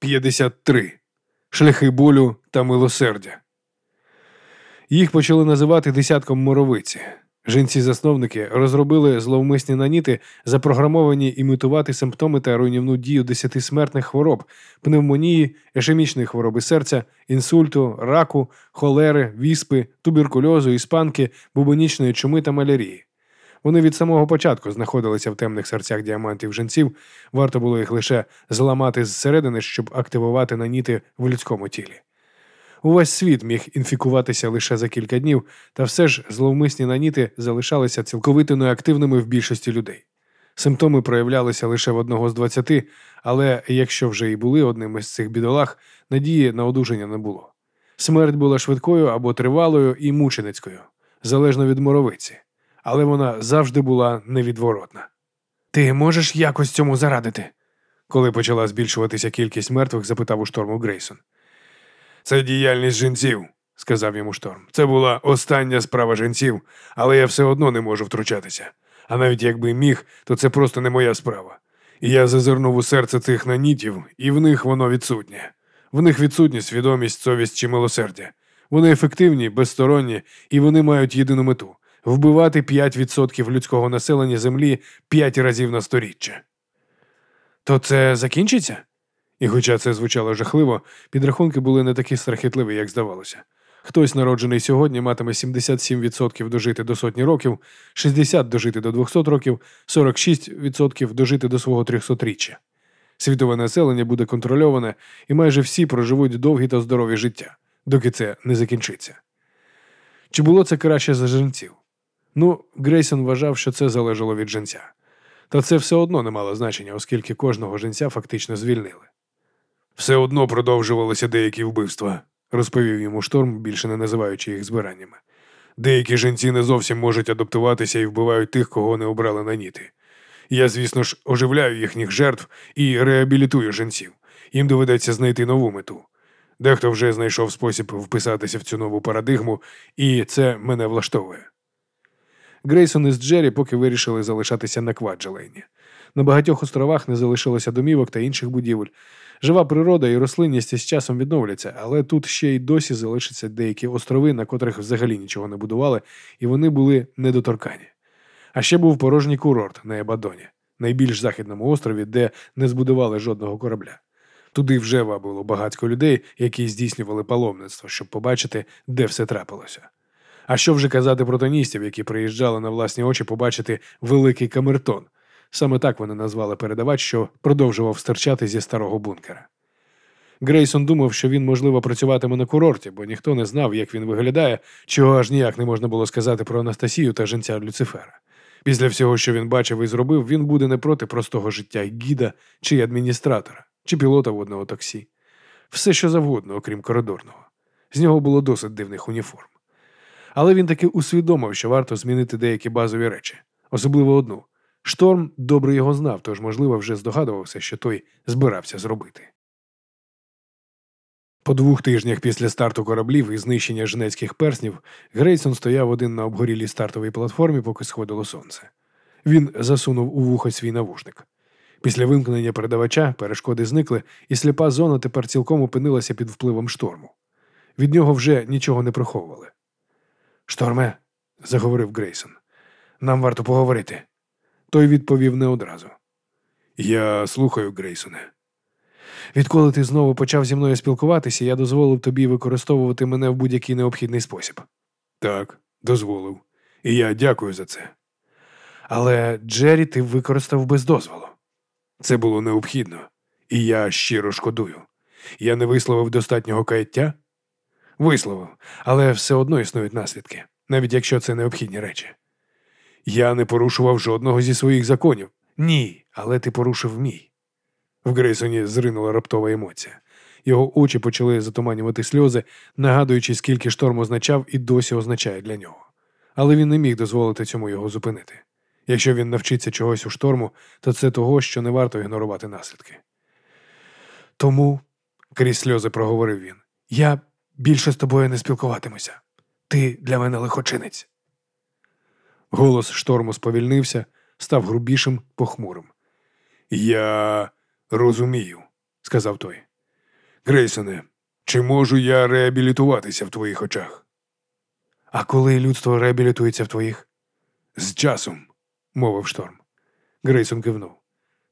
53. Шляхи болю та милосердя. Їх почали називати десятком моровиці. Жінці-засновники розробили зловмисні наніти, запрограмовані імітувати симптоми та руйнівну дію десяти смертних хвороб, пневмонії, ешемічної хвороби серця, інсульту, раку, холери, віспи, туберкульозу, іспанки, бубонічної чуми та малярії. Вони від самого початку знаходилися в темних серцях діамантів жінців, варто було їх лише зламати зсередини, щоб активувати наніти в людському тілі. Увесь світ міг інфікуватися лише за кілька днів, та все ж зловмисні наніти залишалися цілковито неактивними в більшості людей. Симптоми проявлялися лише в одного з двадцяти, але якщо вже і були одним із цих бідолах, надії на одужання не було. Смерть була швидкою або тривалою і мученицькою, залежно від моровиці, але вона завжди була невідворотна. Ти можеш якось цьому зарадити? Коли почала збільшуватися кількість мертвих, запитав у шторму Грейсон. Це діяльність жінців, сказав йому шторм. Це була остання справа жінців, але я все одно не можу втручатися. А навіть якби міг, то це просто не моя справа. І я зазирнув у серце цих нанітів, і в них воно відсутнє. В них відсутні свідомість, совість чи милосердя. Вони ефективні, безсторонні, і вони мають єдину мету вбивати 5% людського населення землі 5 разів на сторіччя. То це закінчиться? І хоча це звучало жахливо, підрахунки були не такі страхітливі, як здавалося. Хтось, народжений сьогодні, матиме 77% дожити до сотні років, 60% дожити до 200 років, 46% дожити до свого 300-річчя. Світове населення буде контрольоване, і майже всі проживуть довгі та здорові життя, доки це не закінчиться. Чи було це краще за жінців? Ну, Грейсон вважав, що це залежало від жінця. Та це все одно не мало значення, оскільки кожного жінця фактично звільнили. Все одно продовжувалися деякі вбивства, розповів йому шторм, більше не називаючи їх збираннями. Деякі жінці не зовсім можуть адаптуватися і вбивають тих, кого не обрали на ніти. Я, звісно ж, оживляю їхніх жертв і реабілітую жінців. Їм доведеться знайти нову мету. Дехто вже знайшов спосіб вписатися в цю нову парадигму, і це мене влаштовує. Грейсон із Джері поки вирішили залишатися на Кваджелейні. На багатьох островах не залишилося домівок та інших будівель. Жива природа і рослинність із часом відновляться, але тут ще й досі залишаться деякі острови, на котрих взагалі нічого не будували, і вони були недоторкані. А ще був порожній курорт на Ебадоні, найбільш західному острові, де не збудували жодного корабля. Туди вже вабило багатько людей, які здійснювали паломництво, щоб побачити, де все трапилося. А що вже казати про тоністів, які приїжджали на власні очі побачити великий камертон, Саме так вони назвали передавач, що продовжував стирчати зі старого бункера. Грейсон думав, що він, можливо, працюватиме на курорті, бо ніхто не знав, як він виглядає, чого аж ніяк не можна було сказати про Анастасію та жінця Люцифера. Після всього, що він бачив і зробив, він буде не проти простого життя гіда чи адміністратора, чи пілота водного таксі. Все що завгодно, окрім коридорного. З нього було досить дивних уніформ. Але він таки усвідомив, що варто змінити деякі базові речі, особливо одну Шторм добре його знав, тож, можливо, вже здогадувався, що той збирався зробити. По двох тижнях після старту кораблів і знищення жнецьких перснів Грейсон стояв один на обгорілій стартовій платформі, поки сходило сонце. Він засунув у вухо свій навушник. Після вимкнення передавача перешкоди зникли, і сліпа зона тепер цілком опинилася під впливом шторму. Від нього вже нічого не приховували. Шторме, заговорив Грейсон, нам варто поговорити. Той відповів не одразу. Я слухаю, Грейсоне. Відколи ти знову почав зі мною спілкуватися, я дозволив тобі використовувати мене в будь-який необхідний спосіб. Так, дозволив. І я дякую за це. Але Джері ти використав без дозволу. Це було необхідно, і я щиро шкодую. Я не висловив достатнього каяття? Висловив, але все одно існують наслідки, навіть якщо це необхідні речі. Я не порушував жодного зі своїх законів. Ні, але ти порушив мій. В Грейсоні зринула раптова емоція. Його очі почали затуманювати сльози, нагадуючи, скільки шторм означав і досі означає для нього. Але він не міг дозволити цьому його зупинити. Якщо він навчиться чогось у шторму, то це того, що не варто ігнорувати наслідки. Тому, крізь сльози проговорив він, я більше з тобою не спілкуватимуся. Ти для мене лихочинець. Голос шторму сповільнився, став грубішим, похмурим. Я розумію, сказав той. Грейсоне, чи можу я реабілітуватися в твоїх очах? А коли людство реабілітується в твоїх? З часом, мовив шторм. Грейсон кивнув.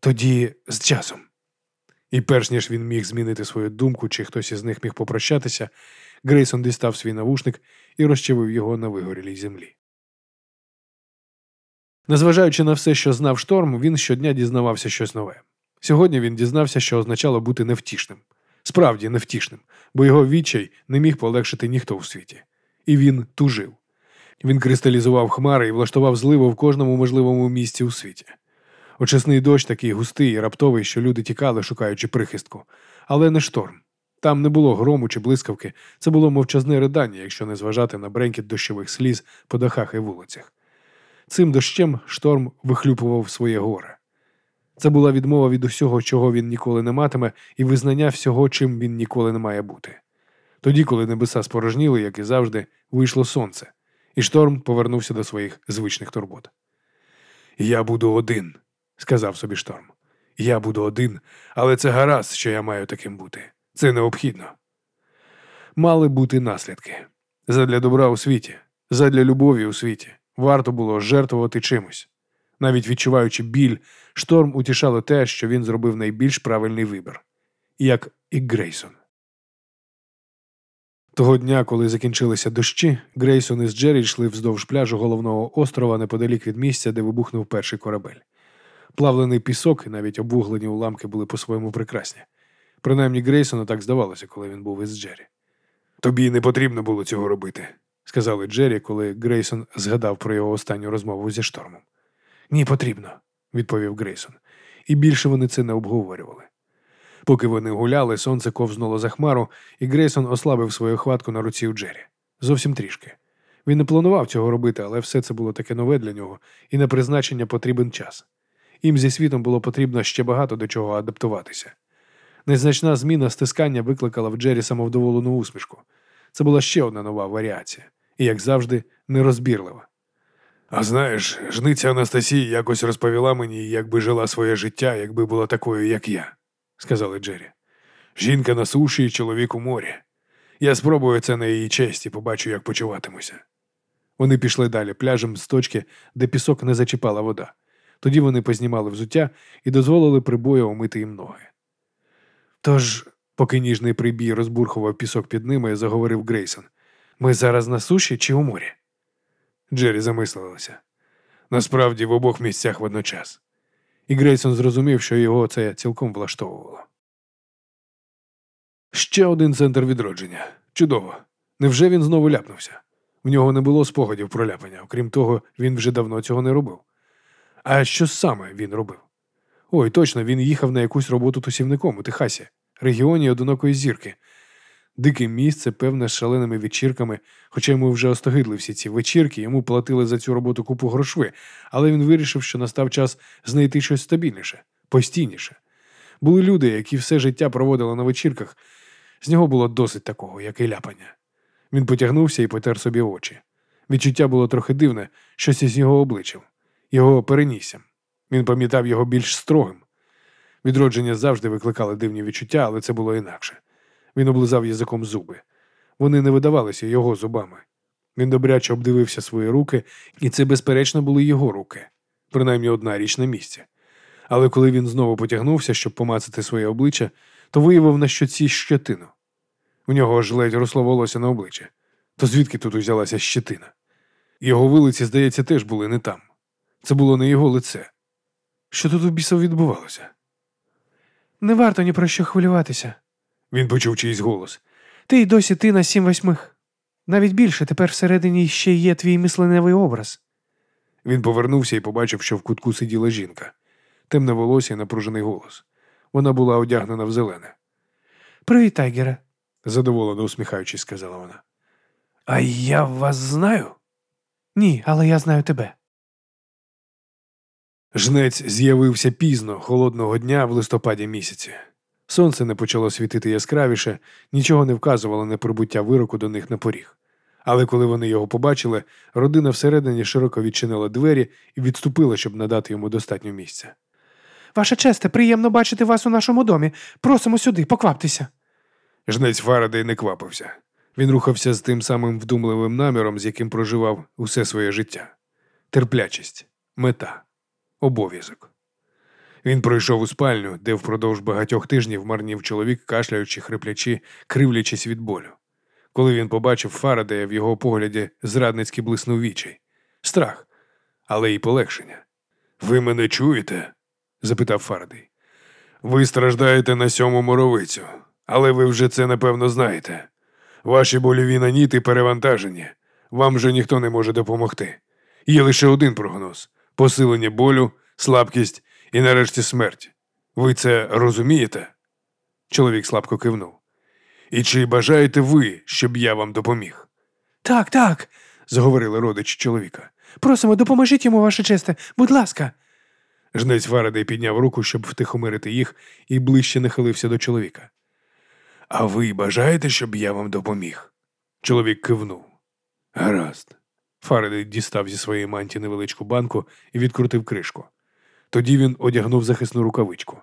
Тоді з часом. І перш ніж він міг змінити свою думку, чи хтось із них міг попрощатися, Грейсон дістав свій навушник і розчавив його на вигорілій землі. Незважаючи на все, що знав шторм, він щодня дізнавався щось нове. Сьогодні він дізнався, що означало бути невтішним, справді невтішним, бо його відчай не міг полегшити ніхто в світі. І він тужив. Він кристалізував хмари і влаштував зливу в кожному можливому місці у світі. Очисний дощ такий густий і раптовий, що люди тікали, шукаючи прихистку, але не шторм. Там не було грому чи блискавки, це було мовчазне ридання, якщо не зважати на бренкіт дощових сліз по дахах і вулицях. Цим дощем шторм вихлюпував своє горе. Це була відмова від усього, чого він ніколи не матиме, і визнання всього, чим він ніколи не має бути. Тоді, коли небеса спорожніли, як і завжди, вийшло сонце, і шторм повернувся до своїх звичних турбот. Я буду один, сказав собі шторм. Я буду один, але це гаразд, що я маю таким бути. Це необхідно. Мали бути наслідки задля добра у світі, задля любові у світі. Варто було жертвувати чимось. Навіть відчуваючи біль, шторм утішало те, що він зробив найбільш правильний вибір, як і Грейсон. Того дня, коли закінчилися дощі, Грейсон із Джері йшли вздовж пляжу головного острова неподалік від місця, де вибухнув перший корабель. Плавлений пісок і навіть обвуглені уламки були по-своєму прекрасні. Принаймні Грейсону так здавалося, коли він був із Джері. Тобі не потрібно було цього робити, сказали Джері, коли Грейсон згадав про його останню розмову зі штормом. Ні, потрібно, відповів Грейсон. І більше вони це не обговорювали. Поки вони гуляли, сонце ковзнуло за хмару, і Грейсон ослабив свою хватку на руці у Джері. Зовсім трішки. Він не планував цього робити, але все це було таке нове для нього, і на призначення потрібен час. Їм зі світом було потрібно ще багато до чого адаптуватися. Незначна зміна стискання викликала в Джері самовдоволену усмішку. Це була ще одна нова варіація, і, як завжди, нерозбірлива. А знаєш, жниця Анастасія якось розповіла мені, як би жила своє життя, якби була такою, як я, сказали Джері. Жінка на суші і чоловік у морі. Я спробую це на її честь і побачу, як почуватимуся. Вони пішли далі пляжем з точки, де пісок не зачіпала вода. Тоді вони познімали взуття і дозволили прибою омити їм ноги. Тож, поки ніжний прибій розбурхував пісок під ними, заговорив Грейсон. Ми зараз на суші чи у морі? Джері замислилася. Насправді в обох місцях водночас. І Грейсон зрозумів, що його це цілком влаштовувало. Ще один центр відродження. Чудово. Невже він знову ляпнувся? В нього не було спогадів про ляпання, окрім того, він вже давно цього не робив. А що саме він робив? Ой, точно, він їхав на якусь роботу тусівником у Техасі, регіоні одинокої зірки. Дике місце, певне, з шаленими вечірками, хоча йому вже остогидли всі ці вечірки, йому платили за цю роботу купу грошви, але він вирішив, що настав час знайти щось стабільніше, постійніше. Були люди, які все життя проводили на вечірках. З нього було досить такого, як і ляпання. Він потягнувся і потер собі очі. Відчуття було трохи дивне, щось із його обличчям, його перенісся. Він пам'ятав його більш строгим. Відродження завжди викликали дивні відчуття, але це було інакше. Він облизав язиком зуби. Вони не видавалися його зубами. Він добряче обдивився свої руки, і це, безперечно, були його руки, принаймні одна річ на місці. Але коли він знову потягнувся, щоб помацати своє обличчя, то виявив на щоці щетину. У нього аж ледь росло волосся на обличчя. То звідки тут узялася щетина? Його вилиці, здається, теж були не там. Це було не його лице. Що тут у бісов відбувалося? Не варто ні про що хвилюватися, він почув чийсь голос. Ти й досі ти на сім восьмих. Навіть більше тепер всередині ще є твій мисленевий образ. Він повернувся і побачив, що в кутку сиділа жінка, темне волосся і напружений голос. Вона була одягнена в зелене. Привіт, Тайгере, задоволено усміхаючись, сказала вона. А я вас знаю? Ні, але я знаю тебе. Жнець з'явився пізно, холодного дня в листопаді місяці. Сонце не почало світити яскравіше, нічого не вказувало на прибуття вироку до них на поріг. Але коли вони його побачили, родина всередині широко відчинила двері і відступила, щоб надати йому достатньо місця. Ваша честе, приємно бачити вас у нашому домі. Просимо сюди, покваптеся. Жнець Фарадей не квапився. Він рухався з тим самим вдумливим наміром, з яким проживав усе своє життя терплячість, мета, обов'язок. Він пройшов у спальню, де впродовж багатьох тижнів марнів чоловік, кашляючи, хриплячи, кривлячись від болю. Коли він побачив Фарадея в його погляді зрадницьки блиснув вічай. Страх, але й полегшення. Ви мене чуєте? запитав Фарадей. Ви страждаєте на сьому моровицю, але ви вже це напевно знаєте. Ваші больові наніти перевантажені. Вам же ніхто не може допомогти. Є лише один прогноз посилення болю, слабкість і нарешті смерть. Ви це розумієте? Чоловік слабко кивнув. І чи бажаєте ви, щоб я вам допоміг? Так, так, заговорили родичі чоловіка. Просимо, допоможіть йому, ваше честе, будь ласка. Жнець Фарадей підняв руку, щоб втихомирити їх, і ближче нахилився до чоловіка. А ви бажаєте, щоб я вам допоміг? Чоловік кивнув. Гаразд. Фарадей дістав зі своєї мантії невеличку банку і відкрутив кришку. Тоді він одягнув захисну рукавичку.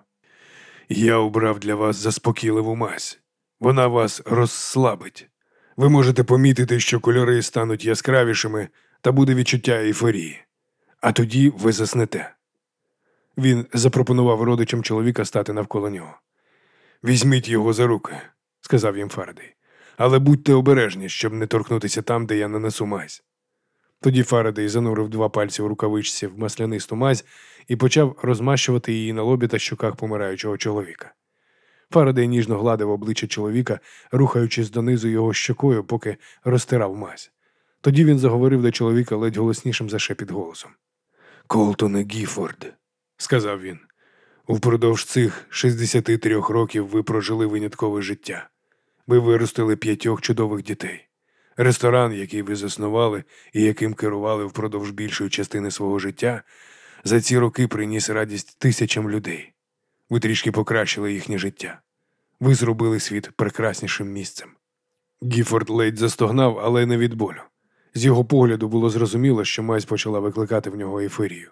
Я обрав для вас заспокійливу мазь. Вона вас розслабить. Ви можете помітити, що кольори стануть яскравішими та буде відчуття ейфорії. А тоді ви заснете. Він запропонував родичам чоловіка стати навколо нього. Візьміть його за руки, сказав їм Фарадей. Але будьте обережні, щоб не торкнутися там, де я нанесу мазь. Тоді Фарадей занурив два пальці в рукавичці в маслянисту мазь і почав розмащувати її на лобі та щоках помираючого чоловіка. Фарадей ніжно гладив обличчя чоловіка, рухаючись донизу його щокою, поки розтирав мазь. Тоді він заговорив до чоловіка ледь голоснішим за шепіт голосом. Колтоне Гіфорд, сказав він, упродовж цих 63 років ви прожили виняткове життя. Ви виростили п'ятьох чудових дітей. Ресторан, який ви заснували і яким керували впродовж більшої частини свого життя, за ці роки приніс радість тисячам людей. Ви трішки покращили їхнє життя. Ви зробили світ прекраснішим місцем. Гіфорд ледь застогнав, але не від болю. З його погляду було зрозуміло, що мазь почала викликати в нього ейфорію.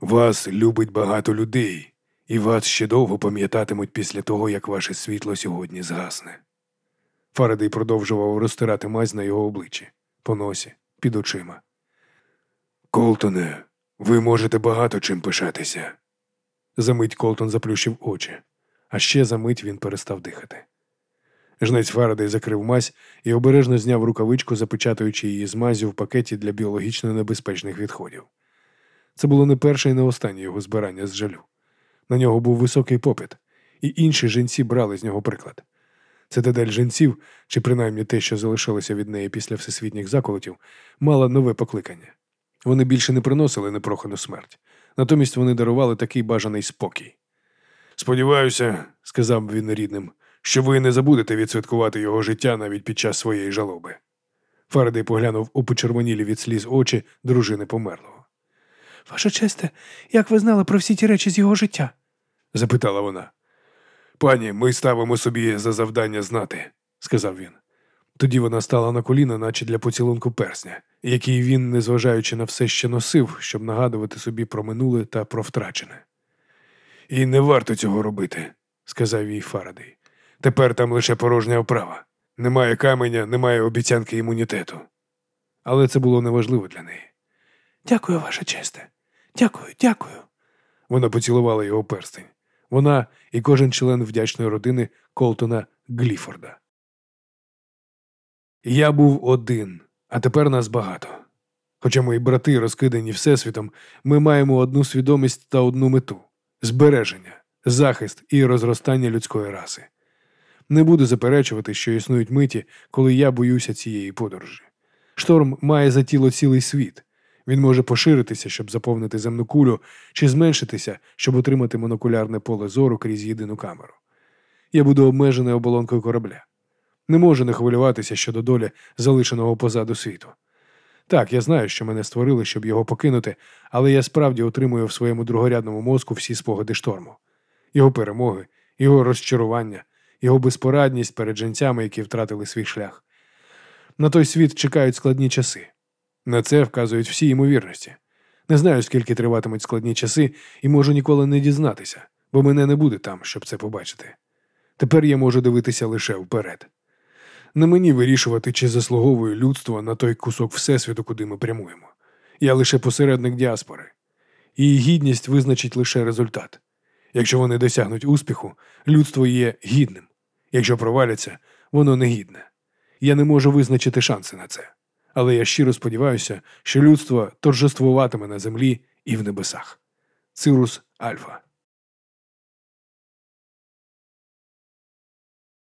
Вас любить багато людей, і вас ще довго пам'ятатимуть після того, як ваше світло сьогодні згасне. Фарадей продовжував розтирати мазь на його обличчі, по носі, під очима. Колтоне, ви можете багато чим пишатися. Замить Колтон заплющив очі, а ще за мить він перестав дихати. Жнець Фарадей закрив мазь і обережно зняв рукавичку, запечатуючи її з мазю в пакеті для біологічно небезпечних відходів. Це було не перше і не останнє його збирання з жалю. На нього був високий попит, і інші жінці брали з нього приклад. Цитадель жінців, чи принаймні те, що залишилося від неї після всесвітніх заколотів, мала нове покликання. Вони більше не приносили непрохану смерть, натомість вони дарували такий бажаний спокій. Сподіваюся, сказав він рідним, що ви не забудете відсвяткувати його життя навіть під час своєї жалоби. Фарадей поглянув у почервонілі від сліз очі дружини померлого. Ваша честе, як ви знали про всі ті речі з його життя? запитала вона. Пані, ми ставимо собі за завдання знати, сказав він. Тоді вона стала на коліна, наче для поцілунку персня, який він, незважаючи на все ще носив, щоб нагадувати собі про минуле та про втрачене. І не варто цього робити, сказав їй Фарадей. Тепер там лише порожня оправа. Немає каменя, немає обіцянки імунітету. Але це було неважливо для неї. Дякую, ваша честе. Дякую, дякую. Вона поцілувала його перстень. Вона і кожен член вдячної родини Колтона Гліфорда. Я був один, а тепер нас багато. Хоча мої брати розкидані всесвітом, ми маємо одну свідомість та одну мету збереження, захист і розростання людської раси. Не буду заперечувати, що існують миті, коли я боюся цієї подорожі. Шторм має за тіло цілий світ. Він може поширитися, щоб заповнити земну кулю, чи зменшитися, щоб отримати монокулярне поле зору крізь єдину камеру. Я буду обмежений оболонкою корабля. Не можу не хвилюватися щодо долі залишеного позаду світу. Так, я знаю, що мене створили, щоб його покинути, але я справді отримую в своєму другорядному мозку всі спогади шторму, його перемоги, його розчарування, його безпорадність перед жінцями, які втратили свій шлях. На той світ чекають складні часи. На це вказують всі ймовірності. Не знаю, скільки триватимуть складні часи, і можу ніколи не дізнатися, бо мене не буде там, щоб це побачити. Тепер я можу дивитися лише вперед. Не мені вирішувати, чи заслуговує людство на той кусок Всесвіту, куди ми прямуємо. Я лише посередник діаспори. Її гідність визначить лише результат. Якщо вони досягнуть успіху, людство є гідним. Якщо проваляться, воно негідне. Я не можу визначити шанси на це. Але я щиро сподіваюся, що людство торжествуватиме на землі і в небесах. Цирус Альфа